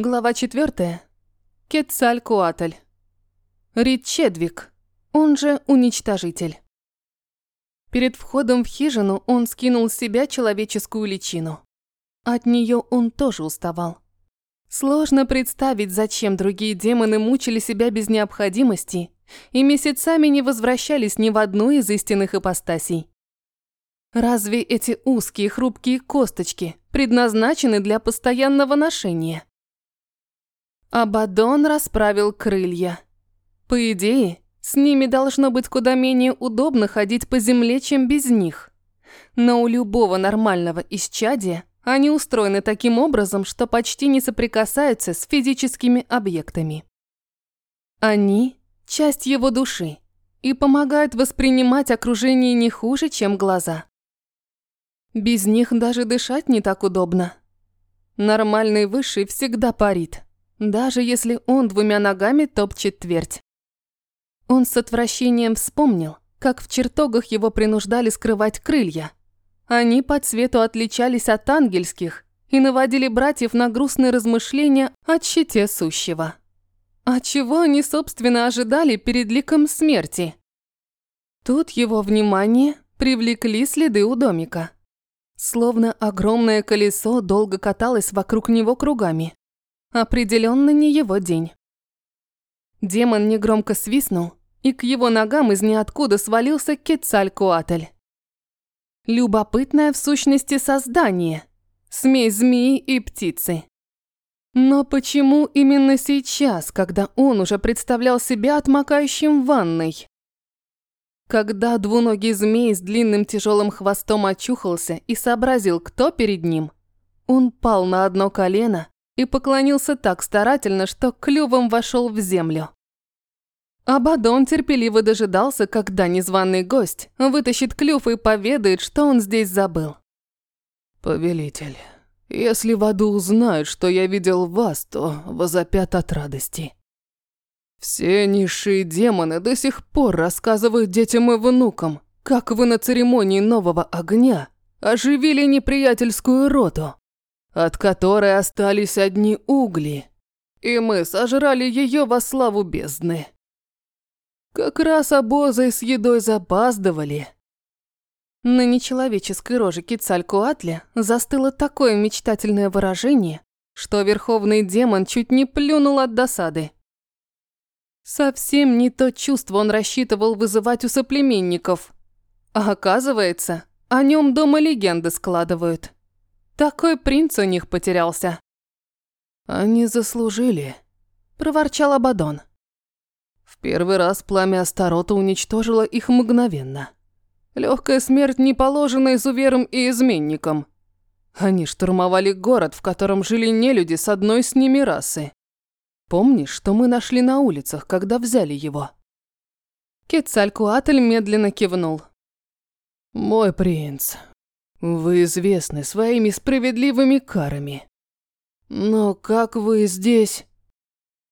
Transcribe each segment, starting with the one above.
Глава 4. Кетцалькуатль. Рид Чедвик, он же Уничтожитель. Перед входом в хижину он скинул с себя человеческую личину. От нее он тоже уставал. Сложно представить, зачем другие демоны мучили себя без необходимости и месяцами не возвращались ни в одну из истинных ипостасей. Разве эти узкие хрупкие косточки предназначены для постоянного ношения? Абадон расправил крылья. По идее, с ними должно быть куда менее удобно ходить по земле, чем без них. Но у любого нормального исчадия они устроены таким образом, что почти не соприкасаются с физическими объектами. Они – часть его души и помогают воспринимать окружение не хуже, чем глаза. Без них даже дышать не так удобно. Нормальный высший всегда парит – даже если он двумя ногами топчет твердь. Он с отвращением вспомнил, как в чертогах его принуждали скрывать крылья. Они по цвету отличались от ангельских и наводили братьев на грустные размышления о щите сущего. А чего они, собственно, ожидали перед ликом смерти? Тут его внимание привлекли следы у домика. Словно огромное колесо долго каталось вокруг него кругами. Определенно не его день. Демон негромко свистнул, и к его ногам из ниоткуда свалился Кецалькуатль. Любопытное в сущности создание, смесь змеи и птицы. Но почему именно сейчас, когда он уже представлял себя отмокающим ванной? Когда двуногий змей с длинным тяжелым хвостом очухался и сообразил, кто перед ним, он пал на одно колено и поклонился так старательно, что клювом вошел в землю. Абадон терпеливо дожидался, когда незваный гость вытащит клюв и поведает, что он здесь забыл. «Повелитель, если в аду узнают, что я видел вас, то возопят от радости. Все низшие демоны до сих пор рассказывают детям и внукам, как вы на церемонии нового огня оживили неприятельскую роту от которой остались одни угли, и мы сожрали ее во славу бездны. Как раз обозы с едой запаздывали. На нечеловеческой роже Кицалькуатля застыло такое мечтательное выражение, что верховный демон чуть не плюнул от досады. Совсем не то чувство он рассчитывал вызывать у соплеменников. А оказывается, о нем дома легенды складывают. Такой принц у них потерялся. Они заслужили, проворчал Абадон. В первый раз пламя Астарота уничтожило их мгновенно. Легкая смерть не положена изуверам и изменникам. Они штурмовали город, в котором жили нелюди с одной с ними расы. Помнишь, что мы нашли на улицах, когда взяли его? Кецалькуатль медленно кивнул. Мой принц, вы известны своими справедливыми карами. Но как вы здесь?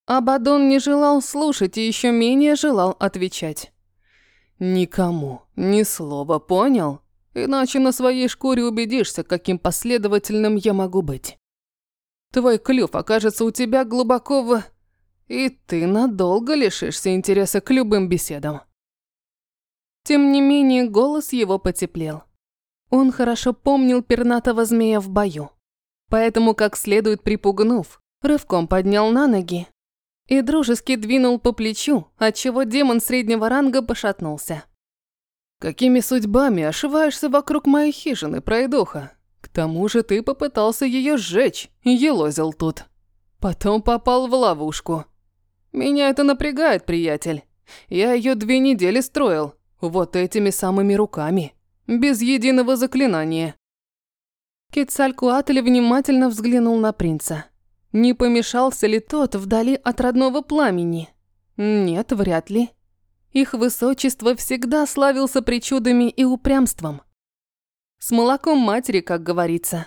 Абадон не желал слушать и еще менее желал отвечать. Никому ни слова, понял? Иначе на своей шкуре убедишься, каким последовательным я могу быть. Твой клюв окажется у тебя глубоко в... И ты надолго лишишься интереса к любым беседам. Тем не менее, голос его потеплел. Он хорошо помнил пернатого змея в бою. Поэтому, как следует припугнув, рывком поднял на ноги и дружески двинул по плечу, отчего демон среднего ранга пошатнулся. «Какими судьбами ошиваешься вокруг моей хижины, пройдоха? К тому же ты попытался ее сжечь и елозил тут. Потом попал в ловушку. Меня это напрягает, приятель. Я ее две недели строил, вот этими самыми руками без единого заклинания. Кецалькуатль внимательно взглянул на принца. Не помешался ли тот вдали от родного пламени? Нет, вряд ли. Их высочество всегда славился причудами и упрямством. С молоком матери, как говорится.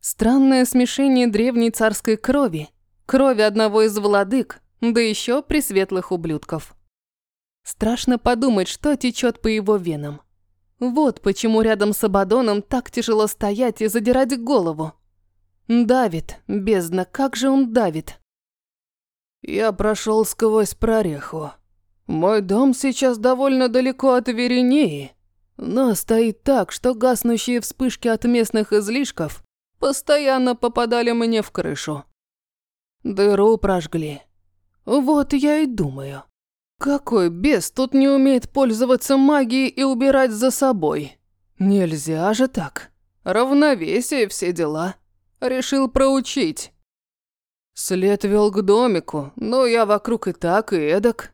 Странное смешение древней царской крови, крови одного из владык, да еще пресветлых ублюдков. Страшно подумать, что течет по его венам. Вот почему рядом с Абадоном так тяжело стоять и задирать голову. Давит, бездна, как же он давит. Я прошел сквозь прореху. Мой дом сейчас довольно далеко от Веренеи, но стоит так, что гаснущие вспышки от местных излишков постоянно попадали мне в крышу. Дыру прожгли. Вот я и думаю. Какой бес тут не умеет пользоваться магией и убирать за собой? Нельзя же так. Равновесие, все дела. Решил проучить. След вел к домику, но я вокруг и так, и эдак.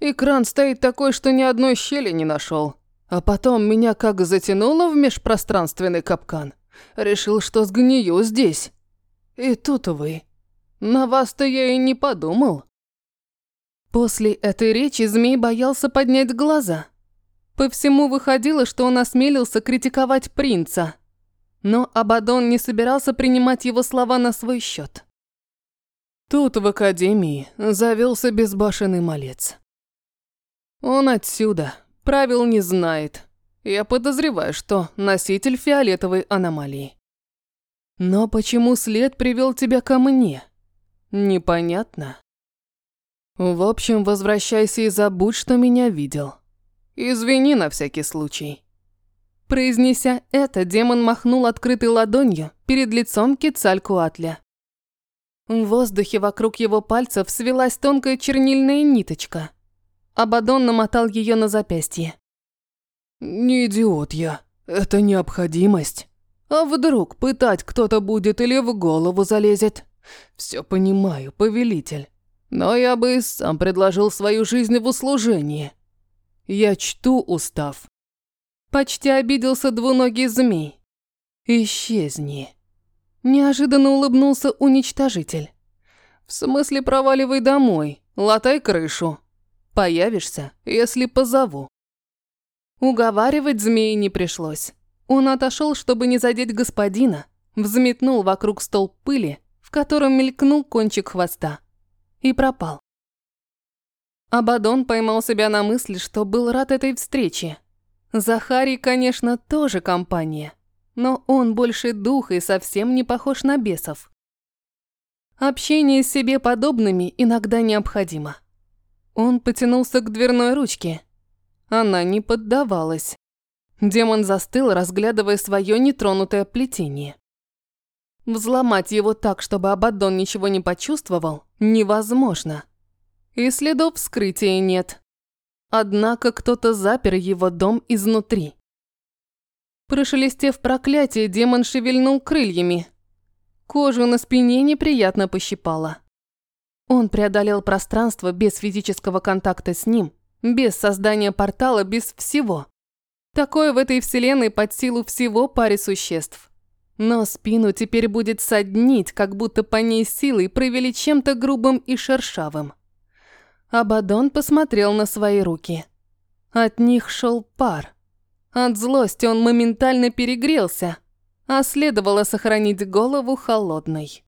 Экран стоит такой, что ни одной щели не нашел. А потом меня как затянуло в межпространственный капкан. Решил, что сгнию здесь. И тут вы. На вас-то я и не подумал. После этой речи змей боялся поднять глаза. По всему выходило, что он осмелился критиковать принца. Но Абадон не собирался принимать его слова на свой счет. Тут в академии завелся безбашенный малец. Он отсюда, правил не знает. Я подозреваю, что носитель фиолетовой аномалии. Но почему след привел тебя ко мне? Непонятно. В общем, возвращайся и забудь, что меня видел. Извини на всякий случай. Произнеся это, демон махнул открытой ладонью перед лицом Кецалькуатля. В воздухе вокруг его пальцев свелась тонкая чернильная ниточка. Абадон намотал ее на запястье. «Не идиот я. Это необходимость. А вдруг пытать кто-то будет или в голову залезет? Все понимаю, повелитель. Но я бы и сам предложил свою жизнь в услужении. Я чту устав». Почти обиделся двуногий змей. «Исчезни». Неожиданно улыбнулся уничтожитель. «В смысле проваливай домой, латай крышу. Появишься, если позову». Уговаривать змеи не пришлось. Он отошел, чтобы не задеть господина, взметнул вокруг столб пыли, в котором мелькнул кончик хвоста, и пропал. Абадон поймал себя на мысли, что был рад этой встрече. Захарий, конечно, тоже компания но он больше дух и совсем не похож на бесов. Общение с себе подобными иногда необходимо. Он потянулся к дверной ручке. Она не поддавалась. Демон застыл, разглядывая свое нетронутое плетение. Взломать его так, чтобы Абаддон ничего не почувствовал, невозможно. И следов вскрытия нет. Однако кто-то запер его дом изнутри. Прошелестев проклятие, демон шевельнул крыльями. Кожу на спине неприятно пощипало. Он преодолел пространство без физического контакта с ним, без создания портала, без всего. Такое в этой вселенной под силу всего паре существ. Но спину теперь будет соднить, как будто по ней силой провели чем-то грубым и шершавым. Абадон посмотрел на свои руки. От них шел пар. От злости он моментально перегрелся, а следовало сохранить голову холодной.